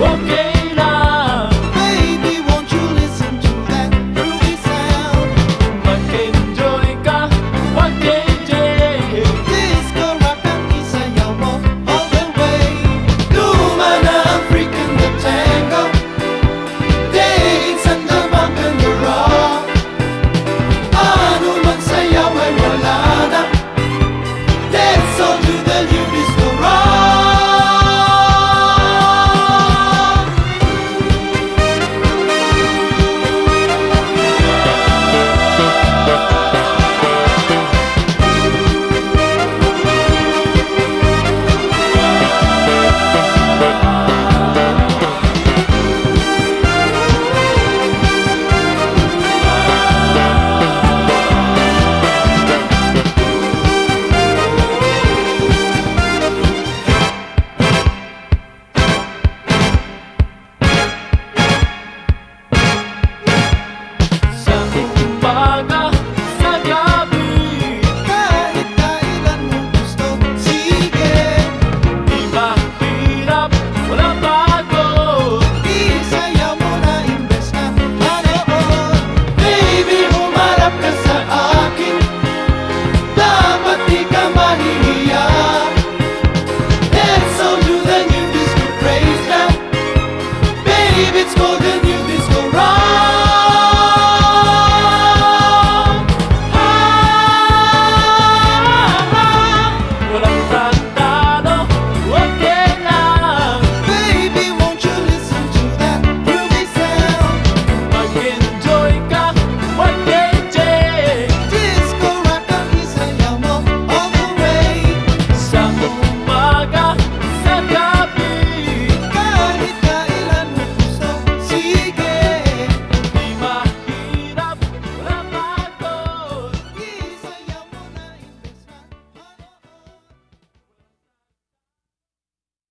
Okay.